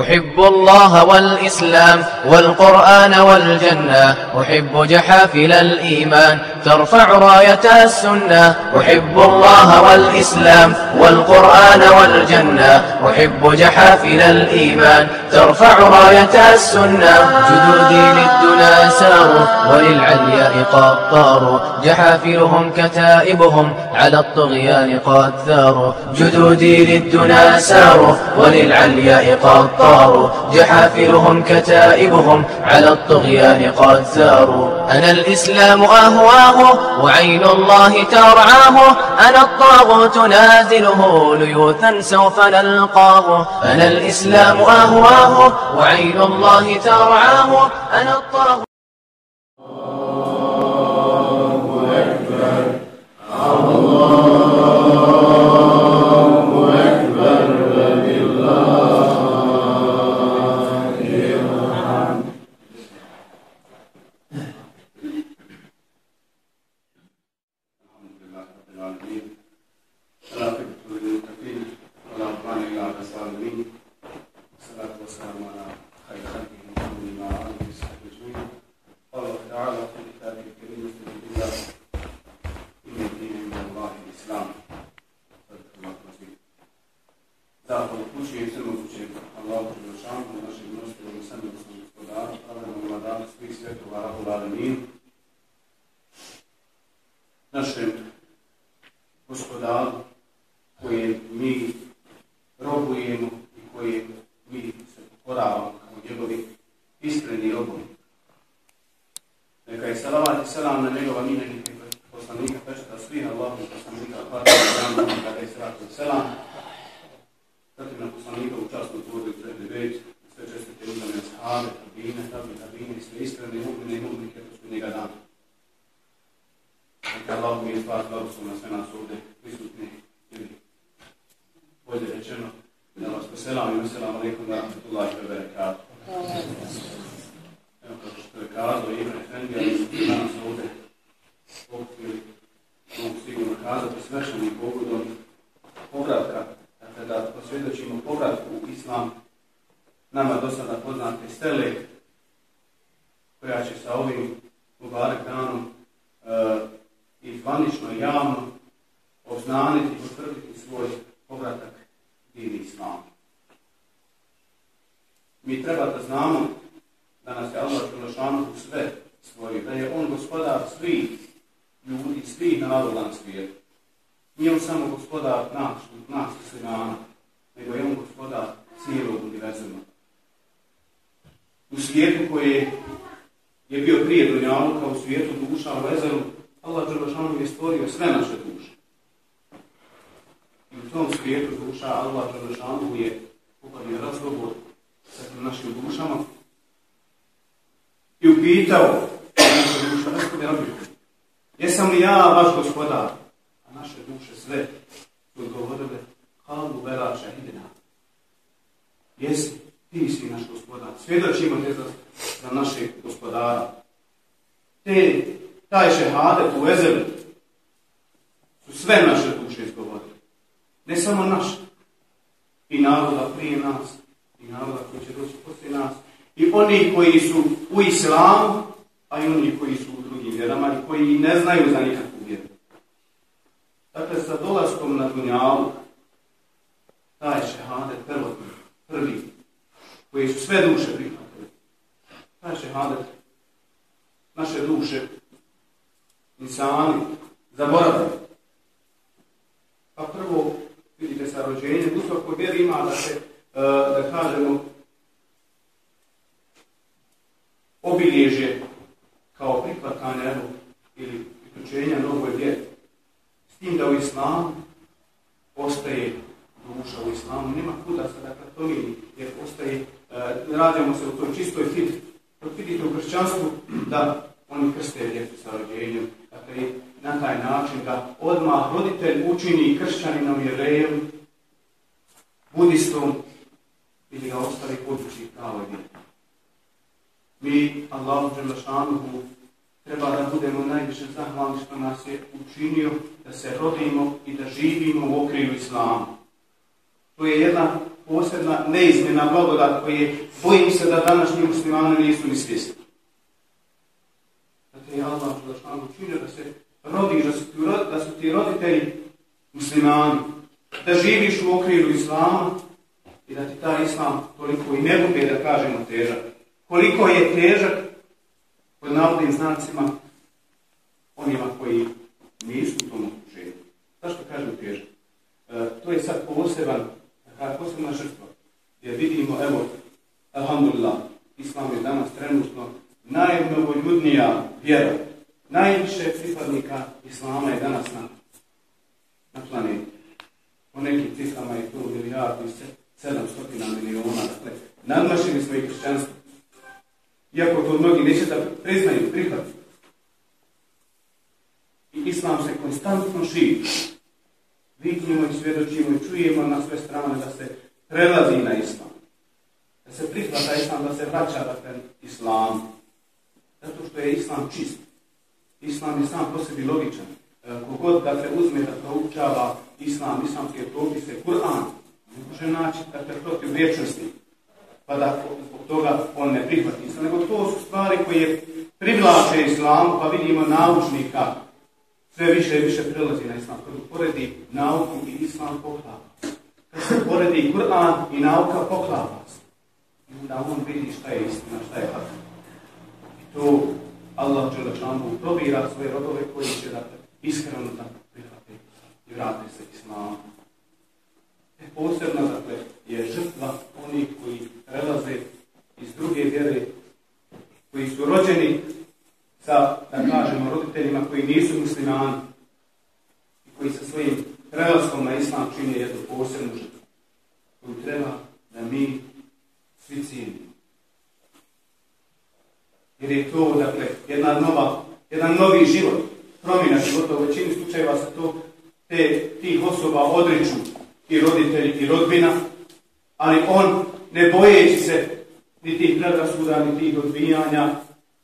أحب الله والإسلام والقرآن والجنة أحب جحافل الإيمان. ترفع راية السنة. أحب الله والإسلام والقرآن والجنة. أحب جحافل الإيمان. ترفع راية السنة. جدودي للدنا ساروا وللعلياء قد طاروا جحافلهم كتائبهم على الطغيان قد ثاروا جدودي للدنا ساروا وللعلياء قد طاروا جحافلهم كتائبهم على الطغيان قد ثاروا أنا الإسلام أهواه وعين الله ترعاه. أنا الطاغوت نازله ليوثا سوف نلقاه. أنا الإسلام أهواه وعين الله ترعاه. أنا الطاغوت Zahval kući i crno kuće Allahu Đelešanu, našim nositeljem i samim gospodaru, pravednom vladaru svih svjetova, Rabbul Alamin, našem gospodaru koje mi robujemo i koje mi se pokoravamo kao njegovi iskreni robovi. Neka je salavat i salam na njegova miljenike poslanika pečata svih Allahu poslanika Fatima Janu kada je sratu selam. Zatim na poslanika u častnu tvoru i srednji već, sve čestite uzane shave, tabine, tabine, tabine, sve iskreni mu'mine i mu'minike posljednjega dana. Neka Allah mi je stvar blagoslov na sve nas ovdje prisutni ili bolje rečeno da vas poselam i veselam alaikum wa rahmatullahi wa barakatuh. Evo kako što je kazao Ibn Efendi, ali su danas ovdje okupili, mogu kazati, svečanim pogodom povratka, dakle da posvjedočimo povratku u Islam nama do sada poznate stele koja će sa ovim Mubarak danom e, i zvanično i javno obznaniti i potvrditi svoj povratak dini islamu. Mi treba da znamo da nas je Allah u sve stvorio, da je On gospodar svih ljudi, svih naroda na svijetu. Nije On samo gospodar nas, nas muslimana, nego je On gospodar cijelog univerzuma. U svijetu koje je bio prije Dunjaluka, u svijetu duša, u vezeru, Allah Đelešanu je stvorio sve naše duše. I u tom svijetu duša Allah Đelešanu je upadio razgovor sa našim dušama i upitao naše duše, gospode Rabbi, jesam li ja vaš gospodar? Duše sve su odgovorile, halu vera šahidina. Jesi, ti si naš gospodar. Svjedočimo te za, za našeg gospodara. Te taj šehadet u Ezelu su sve naše duše izgovorili. Ne samo naše. I naroda prije nas. I naroda koji će doći poslije nas. I oni koji su u islamu, a i oni koji su u drugim vjerama i koji ne znaju za nikakvu vjeru. Dakle, sa dolaskom na Dunjalu, taj šehadet prvotni, prvi, koji su sve duše prihvatili, taj šehadet naše duše insani zaboravili. Pa prvo, vidite sa rođenjem, u svakoj vjeri ima da se, da kažemo, obilježje kao prihvatanje evo, ili priključenja novoj vjeri. S tim da u islamu ostaje duša u islamu, nema kuda se dakle promijeni, jer ostaje, rađamo se u toj čistoj fitri. Dok vidite u kršćanstvu da oni krste djecu sa rođenjem, dakle na taj način da odmah roditelj kršćaninom jevrejem, budistom ili ga ostavi podući pravoj vjeri. Mi, Allahu Đelešanuhu, treba da budemo najviše zahvalni što nas je učinio da se rodimo i da živimo u okrilju islama. To je jedna posebna neizmjena blagodat koje bojim se da današnji muslimani nisu ni svjesni. Da te je Allah Đelešanu učinio da se rodiš, da su ti roditelji muslimani, da živiš u okviru islama i da ti taj islam toliko i ne bude, da kažemo, težak. Koliko je težak, pod navodnim znacima, onima koji nisu u tom okruženju. Zašto kažem težak? E, to je sad poseban, posebna žrtva, gdje vidimo, evo, alhamdulillah, islam je danas trenutno najmnogoljudnija vjera. Najviše pripadnika islama je danas na, na planeti. Po nekim ciframa je to milijardi, 700 miliona, dakle, nadmašili smo i kršćanstvo. Iako to mnogi neće da priznaju, prihvati. I islam se konstantno širi. Vidimo i svjedočimo i čujemo na sve strane da se prelazi na islam. Da se prihvata islam, da se vraća dakle, islam. Zato što je islam čist. Islam je sam po sebi logičan. E, kogod dakle, uzme da proučava islam, islamske propise, Kur'an, ne može naći dakle, protiv vječnosti, pa da zbog toga on ne prihvati islam. Nego to su stvari koje privlače islamu, pa vidimo naučnika, sve više i više prelazi na islam. Kad poredi nauku i islam poklapa. Kad se poredi Kur'an i nauka poklapa se. I onda on vidi šta je istina, šta je hak. I to Allah Đelešanu probira svoje rodove koji će da iskreno da prihvate i vrate se islamu. E, posebna, dakle, je žrtva onih koji prelaze iz druge vjere, koji su rođeni sa, da kažemo, roditeljima koji nisu muslimani i koji sa svojim prelaskom na islam čine jednu posebnu žrtvu koju treba da mi svi cijenimo. Jer je to, dakle, jedna nova, jedan novi život, života. U većini slučajeva se to te, tih osoba odriču i roditelji i rodbina, ali on, ne bojeći se ni tih predrasuda, ni tih odbijanja,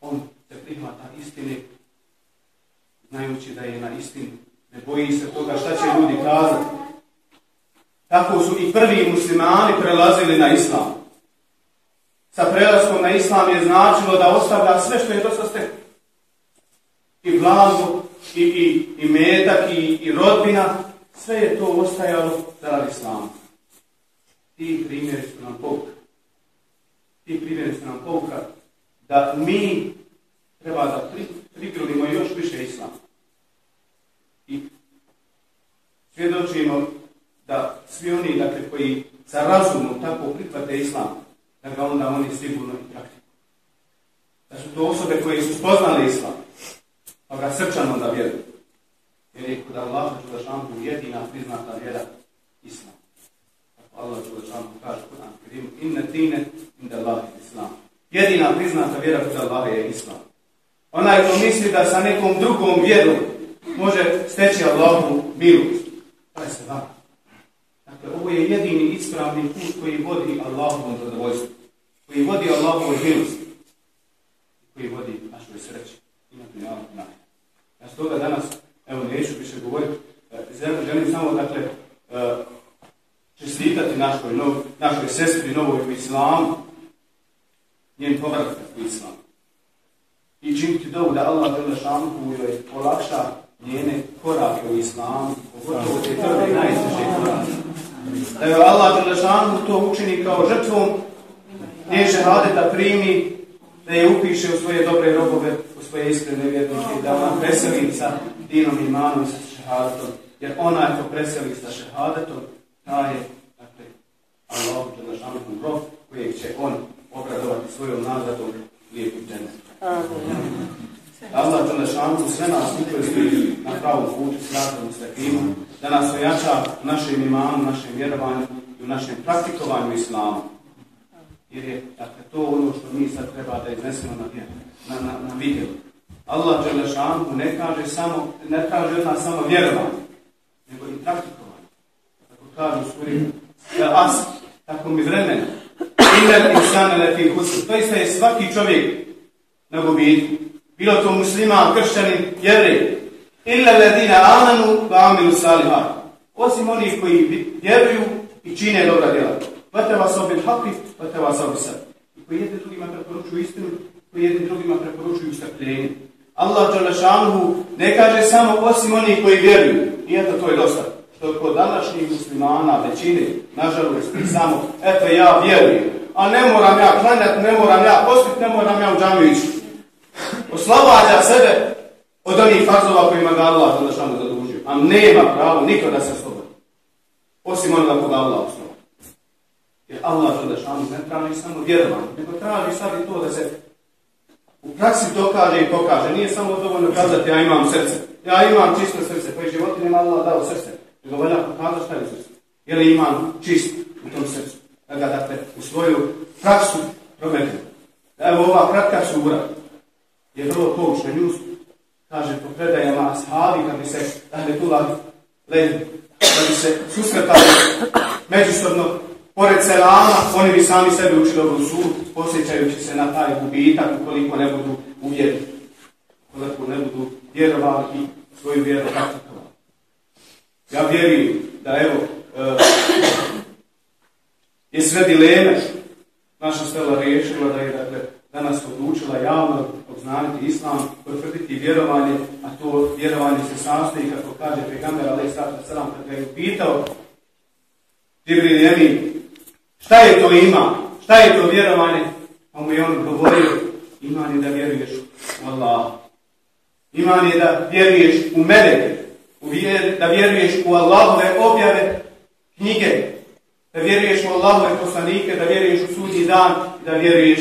on se prihvata istine, znajući da je na istini. Ne boji se toga šta će ljudi kazati. Tako su i prvi muslimani prelazili na islam. Sa prelaskom na islam je značilo da ostavlja sve što je do sada I vladu, i, i, i metak, i, i rodbina, sve je to ostajalo zaradi islama. Ti primjeri su nam pouka. Ti primjeri su nam pouka da mi treba da prigrlimo još više islam. I svjedočimo da svi oni dakle, koji sa razumom tako prihvate islam, da ga onda oni sigurno i praktikuju. Da su to osobe koje su spoznali islam, pa ga srčano da vjeruju. Jer je kod Allaha Đulašanku jedina priznata vjera islam. Allah Đulašanku kaže kod Ankirim, inne tine inda Allahi islam. Jedina priznata vjera kod Allaha je islam. Onaj ko misli da sa nekom drugom vjerom može steći Allahu milost. Taj se vama. Dakle, ovo je jedini ispravni put koji vodi Allahovom zadovoljstvu. Koji vodi Allahovoj milosti. Koji vodi našoj sreći. I na stoga danas, evo neću više govoriti, e, želim samo, dakle, e, čestitati našoj, nov, našoj sestri novoj u islamu, njen povratak u islamu. I činiti dovu da Allah Đelešanku joj olakša njene korake u islamu, pogotovo te prve najteže korake. Da joj Allah Đelešanku to učini kao žrtvom, nje šehadeta primi, da je upiše u svoje dobre robove, u svoje iskrene vjernike, da ona preseli sa dinom imanom sa šehadetom. Jer ona je to preseli sa šehadetom, ta je, dakle, Allah Đelešanku rob kojeg će on obradovati svojom nagradom lijepim dženetom. Allah Đelešanku sve nas učvrsti na pravom putu sratom stakima, da nas ojača u našem imanu, našem vjerovanju i u našem praktikovanju islamu. Jer je dakle, to ono što mi sad treba da iznesemo na, na, na, na vidjelu. Allah Đelešanku ne kaže samo, ne kaže od nas samo vjerovanje, nego i praktikovanje. Tako kažu suri, as, tako mi vremena. Ila insana leti husr. To je svaki čovjek na gubitku. Bilo to musliman, kršćanin, jevrej. Illa ladina amanu wa amilu salihat. Osim onih koji vjeruju i čine dobra djela. Haqi, vateva sobi sad. I koji jedni drugima preporučuju istinu, koji jedni drugima preporučuju strpljenje. Allah Đalešanuhu ne kaže samo osim onih koji vjeruju. I eto, to je dosta. Što kod današnjih muslimana, većine, nažalost, samo, eto ja vjerujem. A ne moram ja klanjati, ne moram ja postiti, ne moram ja u džamiju ići. Oslobađa sebe od onih farzova kojima ga Allah Đalešanuhu zadužio. A nema pravo niko da se oslobodi. Osim onoga koga Allah Allah Đalešanuhu ne traži samo vjerovanje, nego traži sad i to da se u praksi dokaže i pokaže. Nije samo dovoljno kazati ja imam srce. Ja imam čisto srce. Pa i životinima Allah dao srce. Nego valja pokazati šta je srce. Je li imam čist u tom srcu. Da ga dakle u svoju praksu provedemo. Evo ova kratka sura je vrlo poučna. Kaže po predajama ashabi kad bi se tu ledi, da bi se susretali međusobno Pored selama, oni bi sami sebi učili ovu sud, posjećajući se na taj gubitak ukoliko ne budu uvjereni. Ukoliko ne budu vjerovali i svoju vjeru praktikovali. Ja vjerujem da evo, e, je sve dileme naša stela riješila da je dakle, danas odlučila javno obznaniti islam, potvrditi vjerovanje, a to vjerovanje se sastoji, kako kaže pegamer Ali Sata Salam, kad ga je upitao Džibril Jemin, Šta je to ima? Šta je to vjerovanje? Pa mu je on govorio, iman je da vjeruješ u Allah. Iman je da vjeruješ u mene, da vjeruješ u Allahove objave knjige, da vjeruješ u Allahove poslanike, da vjeruješ u sudnji dan, da vjeruješ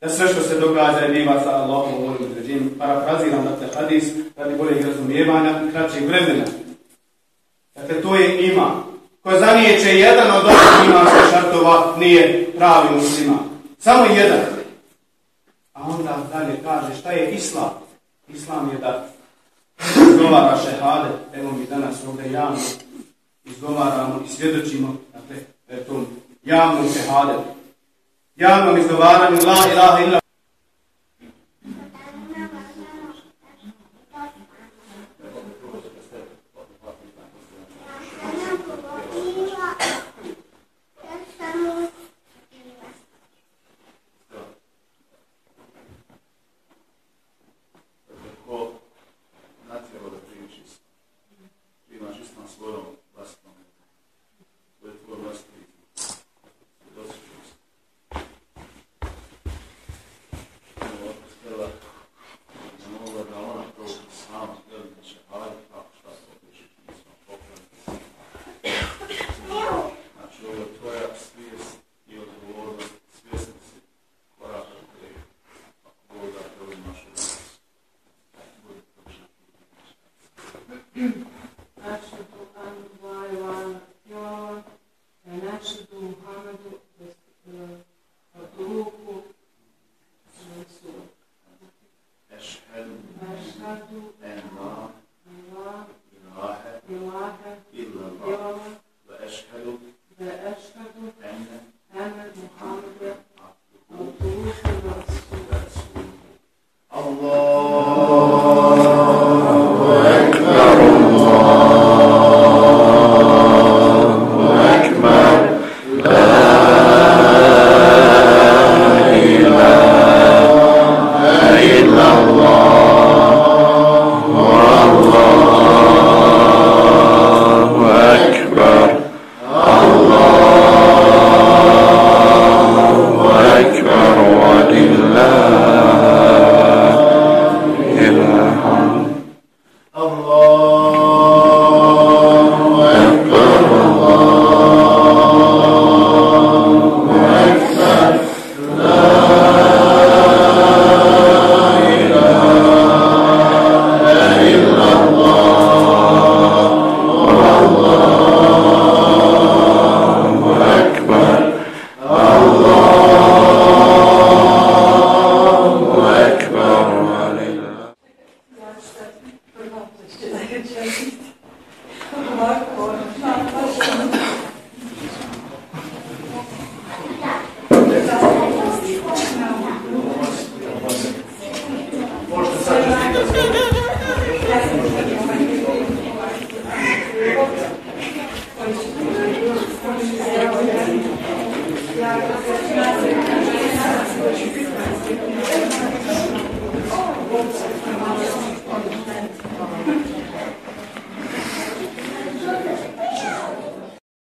da sve što se događa biva sa Allahom volim određenju. Parafraziram dakle hadis radi boljeg razumijevanja i kraćeg vremena. Dakle, to je iman ko zanijeće jedan od ovih imanskih šartova nije pravi muslima. Samo jedan. A onda dalje kaže šta je islam? Islam je da izgovara šehade. Evo mi danas ovdje javno izgovaramo i svjedočimo dakle, tom javnom šehade. Javnom izgovaranju la ilaha illa